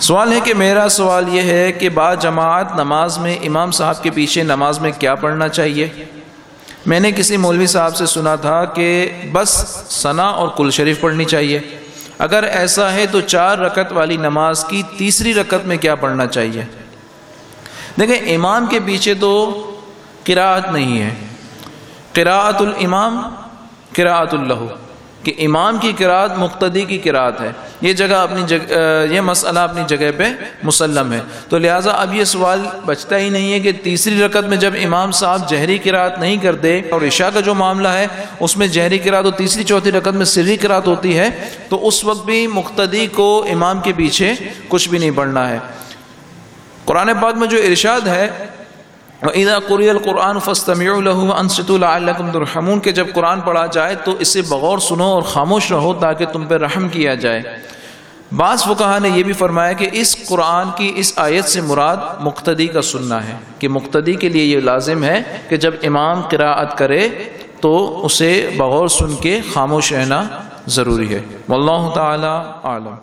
سوال ہے کہ میرا سوال یہ ہے کہ با جماعت نماز میں امام صاحب کے پیچھے نماز میں کیا پڑھنا چاہیے؟ میں نے کسی مولوی صاحب سے سنا تھا کہ بس ثنا اور کل شریف پڑھنی چاہیے۔ اگر ایسا ہے تو چار رکت والی نماز کی تیسری رکت میں کیا پڑھنا چاہیے؟ دیکھیں، امام کے پیچھے تو قراءت نہیں ہے۔ قراءت الامام قراءت اللہ کہ امام کی قرآت مقتدی کی قرآت ہے۔ یہ جگہ اپنی جگہ یہ مسئلہ اپنی جگہ پہ مسلم ہے۔ تو لہٰذا اب یہ سوال بچتا ہی نہیں ہے کہ تیسری رکعت میں جب امام صاحب جہری قرآت نہیں کرتے اور عشاء کا جو معاملہ ہے، اس میں جہری قرآت اور تیسری چوتھی رکعت میں سری قرآت ہوتی ہے، تو اس وقت بھی مقتدی کو امام کے پیچھے کچھ بھی نہیں پڑھنا ہے۔ قرآن پاک میں جو ارشاد ہے وَإِذَا قُرِيَ الْقُرْآنُ فَاسْتَمِعُوا لَهُ وَأَنصِتُوا لَعَلَّكُمْ تُرْحَمُونَ کہ جب قرآن پڑھا جائے تو اسے بغور سنو اور خاموش رہو تاکہ تم پہ رحم کیا جائے۔ بعض فقہا نے یہ بھی فرمایا کہ اس قرآن کی اس آیت سے مراد مقتدی کا سننا ہے، کہ مقتدی کے لیے یہ لازم ہے کہ جب امام قراءت کرے تو اسے بغور سن کے خاموش رہنا ضروری ہے۔ واللہ تعالی عالم